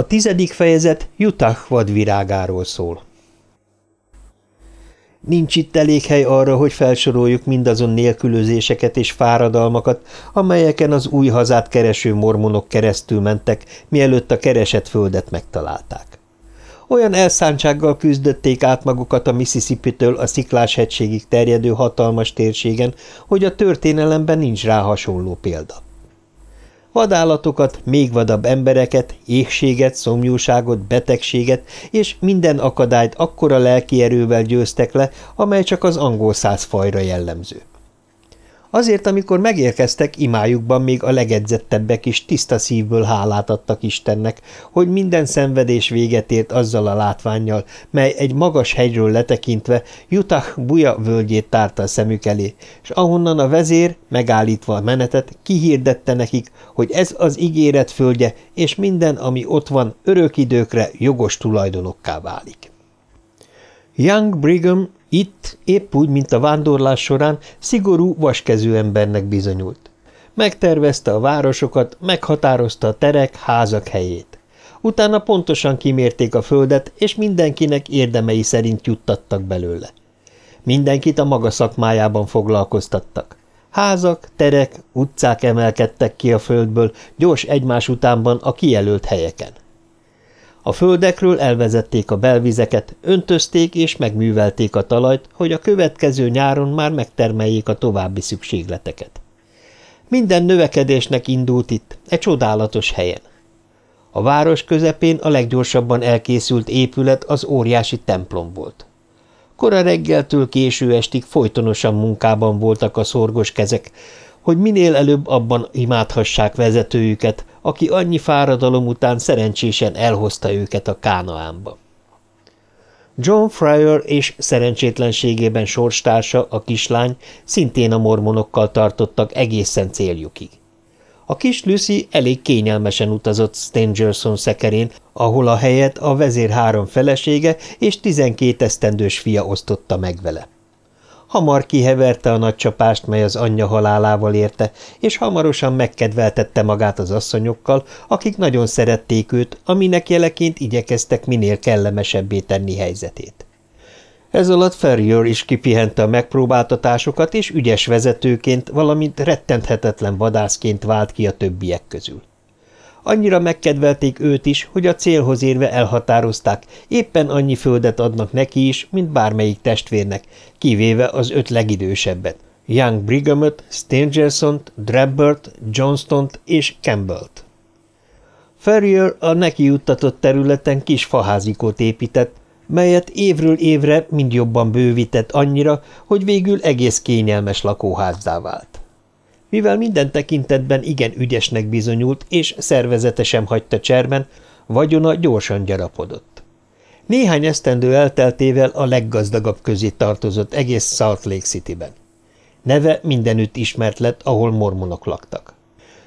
A tizedik fejezet Utah vadvirágáról szól. Nincs itt elég hely arra, hogy felsoroljuk mindazon nélkülözéseket és fáradalmakat, amelyeken az új hazát kereső mormonok keresztül mentek, mielőtt a keresett földet megtalálták. Olyan elszántsággal küzdötték át magukat a Mississippi-től a Sziklás-hegységig terjedő hatalmas térségen, hogy a történelemben nincs rá hasonló példa. Vadállatokat, még vadabb embereket, éhséget, szomjúságot, betegséget és minden akadályt akkora lelki erővel győztek le, amely csak az angol száz fajra jellemző. Azért, amikor megérkeztek, imájukban még a legedzettebbek is tiszta szívből hálát adtak Istennek, hogy minden szenvedés véget ért azzal a látványjal, mely egy magas hegyről letekintve Utah buja völgyét tárta a szemük elé, és ahonnan a vezér, megállítva a menetet, kihirdette nekik, hogy ez az ígéret földje, és minden, ami ott van, örök időkre jogos tulajdonokká válik. Young Brigham itt, épp úgy, mint a vándorlás során, szigorú, vaskezű embernek bizonyult. Megtervezte a városokat, meghatározta a terek, házak helyét. Utána pontosan kimérték a földet, és mindenkinek érdemei szerint juttattak belőle. Mindenkit a maga szakmájában foglalkoztattak. Házak, terek, utcák emelkedtek ki a földből, gyors egymás utánban a kijelölt helyeken. A földekről elvezették a belvizeket, öntözték és megművelték a talajt, hogy a következő nyáron már megtermeljék a további szükségleteket. Minden növekedésnek indult itt, egy csodálatos helyen. A város közepén a leggyorsabban elkészült épület az óriási templom volt. Kora reggeltől késő estig folytonosan munkában voltak a szorgos kezek, hogy minél előbb abban imádhassák vezetőjüket, aki annyi fáradalom után szerencsésen elhozta őket a Kánaánba. John Fryer és szerencsétlenségében sorstársa, a kislány, szintén a mormonokkal tartottak egészen céljukig. A kis Lucy elég kényelmesen utazott Stangerson szekerén, ahol a helyet a vezér három felesége és tizenkét esztendős fia osztotta meg vele. Hamar kiheverte a nagy csapást, mely az anyja halálával érte, és hamarosan megkedveltette magát az asszonyokkal, akik nagyon szerették őt, aminek jeleként igyekeztek minél kellemesebbé tenni helyzetét. Ez alatt Ferrier is kipihente a megpróbáltatásokat, és ügyes vezetőként, valamint rettenthetetlen vadászként vált ki a többiek közül. Annyira megkedvelték őt is, hogy a célhoz érve elhatározták, éppen annyi földet adnak neki is, mint bármelyik testvérnek, kivéve az öt legidősebbet, Young Brighamot, Stangerson-t, Drabbert, Johnston-t és Campbell-t. Ferrier a neki juttatott területen kis faházikót épített, melyet évről évre mind jobban bővített annyira, hogy végül egész kényelmes lakóházzá vált. Mivel minden tekintetben igen ügyesnek bizonyult, és szervezete sem hagyta cserben, vagyona gyorsan gyarapodott. Néhány esztendő elteltével a leggazdagabb közé tartozott egész Salt Lake City-ben. Neve mindenütt ismert lett, ahol mormonok laktak.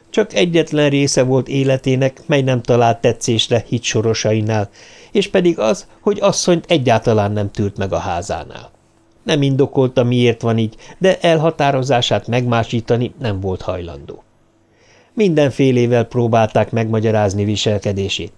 Csak egyetlen része volt életének, mely nem talált tetszésre hit sorosainál, és pedig az, hogy asszonyt egyáltalán nem tűrt meg a házánál. Nem indokolta, miért van így, de elhatározását megmásítani nem volt hajlandó. Mindenfélével próbálták megmagyarázni viselkedését.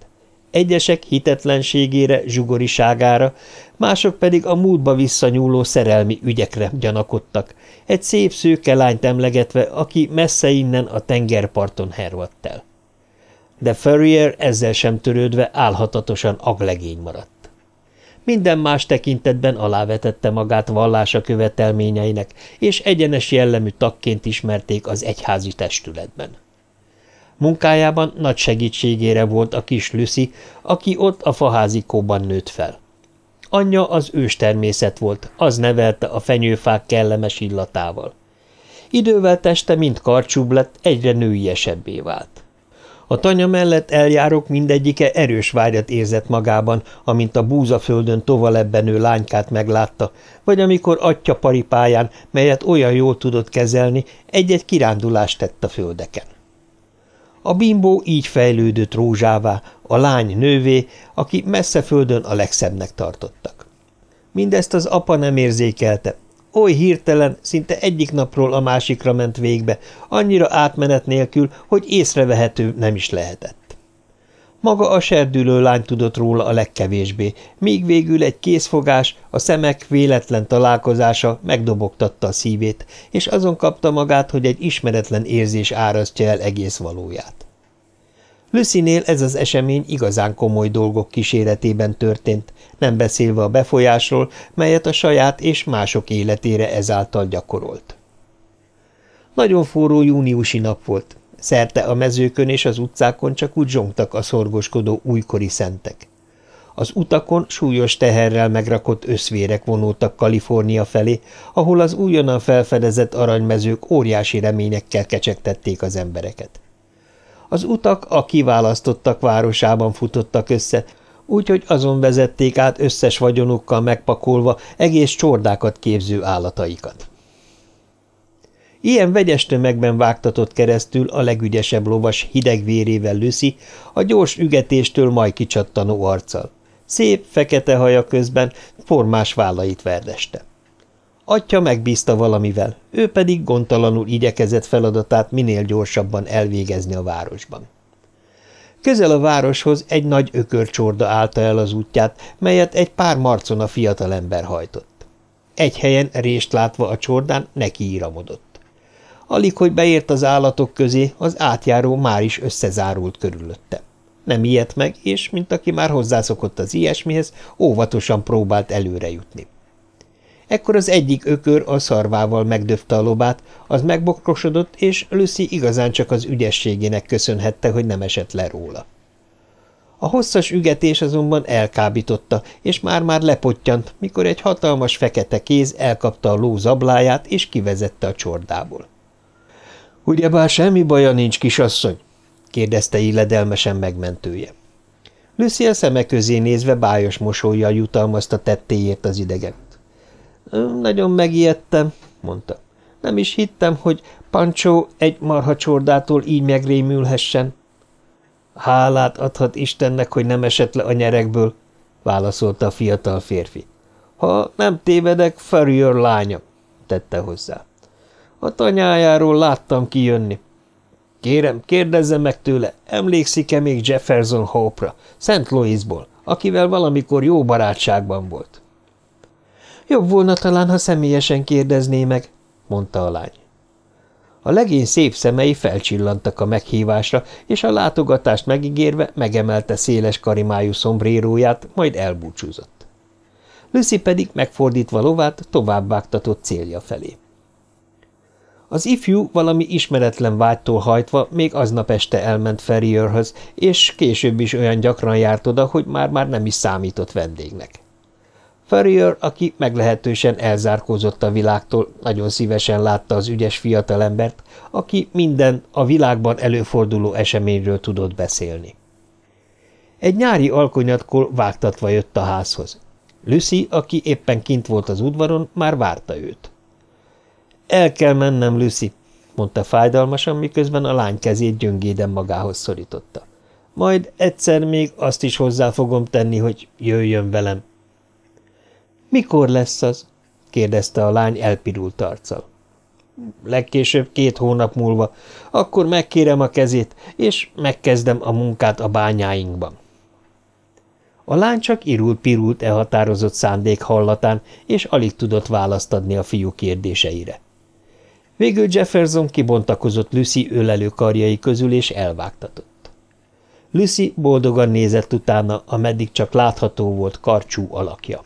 Egyesek hitetlenségére, zsugoriságára, mások pedig a múltba visszanyúló szerelmi ügyekre gyanakodtak, egy szép szőke lányt emlegetve, aki messze innen a tengerparton hervadt el. De Ferrier ezzel sem törődve álhatatosan aglegény maradt. Minden más tekintetben alávetette magát vallása követelményeinek, és egyenes jellemű tagként ismerték az egyházi testületben. Munkájában nagy segítségére volt a kis Lucy, aki ott a faházikóban nőtt fel. Anyja az őstermészet volt, az nevelte a fenyőfák kellemes illatával. Idővel teste mind karcsúbb lett, egyre nőiesebbé vált. A tanya mellett eljárok mindegyike erős vágyat érzett magában, amint a búzaföldön tovalebbenő lánykát meglátta, vagy amikor atya paripáján, melyet olyan jól tudott kezelni, egy-egy kirándulást tett a földeken. A bimbó így fejlődött rózsává, a lány nővé, aki messze földön a legszebbnek tartottak. Mindezt az apa nem érzékelte, oly hirtelen, szinte egyik napról a másikra ment végbe, annyira átmenet nélkül, hogy észrevehető nem is lehetett. Maga a serdülő lány tudott róla a legkevésbé, míg végül egy készfogás, a szemek véletlen találkozása megdobogtatta a szívét, és azon kapta magát, hogy egy ismeretlen érzés árasztja el egész valóját. Lucynél ez az esemény igazán komoly dolgok kíséretében történt, nem beszélve a befolyásról, melyet a saját és mások életére ezáltal gyakorolt. Nagyon forró júniusi nap volt, Szerte a mezőkön és az utcákon csak úgy zsongtak a szorgoskodó újkori szentek. Az utakon súlyos teherrel megrakott összvérek vonultak Kalifornia felé, ahol az újonnan felfedezett aranymezők óriási reményekkel kecsegtették az embereket. Az utak a kiválasztottak városában futottak össze, úgyhogy azon vezették át összes vagyonukkal megpakolva egész csordákat képző állataikat. Ilyen vegyes tömegben vágtatott keresztül a legügyesebb lovas hideg vérével Lucy, a gyors ügetéstől majd kicsattanó arccal. Szép, fekete haja közben formás vállait verdeste. Atya megbízta valamivel, ő pedig gondtalanul igyekezett feladatát minél gyorsabban elvégezni a városban. Közel a városhoz egy nagy ökörcsorda állta el az útját, melyet egy pár marcona fiatalember hajtott. Egy helyen rést látva a csordán neki íramodott. Alig, hogy beért az állatok közé, az átjáró már is összezárult körülötte. Nem ilyet meg, és, mint aki már hozzászokott az ilyesmihez, óvatosan próbált előre jutni. Ekkor az egyik ökör a szarvával megdöfte a lobát, az megbokrosodott, és Lucy igazán csak az ügyességének köszönhette, hogy nem esett le róla. A hosszas ügetés azonban elkábította, és már-már lepottyant, mikor egy hatalmas fekete kéz elkapta a ló zabláját, és kivezette a csordából. – Ugyebár semmi baja nincs, kisasszony? – kérdezte illedelmesen megmentője. A szeme közé nézve bájos mosolyjal jutalmazta tettéért az idegen. – Nagyon megijedtem – mondta. – Nem is hittem, hogy Pancsó egy marha csordától így megrémülhessen. – Hálát adhat Istennek, hogy nem esett le a nyerekből – válaszolta a fiatal férfi. – Ha nem tévedek, Ferrier lánya – tette hozzá. A tanyájáról láttam kijönni. Kérem, kérdezze meg tőle, emlékszik-e még Jefferson Hope-ra, St. Louisból, akivel valamikor jó barátságban volt? Jobb volna talán, ha személyesen kérdezné meg, mondta a lány. A legény szép szemei felcsillantak a meghívásra, és a látogatást megígérve megemelte széles karimájú szombréróját, majd elbúcsúzott. Lucy pedig megfordítva lovát továbbvágtatott célja felé. Az ifjú valami ismeretlen vágytól hajtva még aznap este elment Ferrierhöz, és később is olyan gyakran járt oda, hogy már-már nem is számított vendégnek. Ferrier, aki meglehetősen elzárkózott a világtól, nagyon szívesen látta az ügyes fiatalembert, aki minden a világban előforduló eseményről tudott beszélni. Egy nyári alkonyatkor vágtatva jött a házhoz. Lucy, aki éppen kint volt az udvaron, már várta őt. El kell mennem, Lucy, mondta fájdalmasan, miközben a lány kezét gyöngéden magához szorította. Majd egyszer még azt is hozzá fogom tenni, hogy jöjjön velem. Mikor lesz az? kérdezte a lány elpirult arccal. Legkésőbb két hónap múlva. Akkor megkérem a kezét, és megkezdem a munkát a bányáinkban. A lány csak irult-pirult e határozott szándék hallatán, és alig tudott választ adni a fiú kérdéseire. Végül Jefferson kibontakozott Lucy ölelő karjai közül, és elvágtatott. Lucy boldogan nézett utána, ameddig csak látható volt karcsú alakja.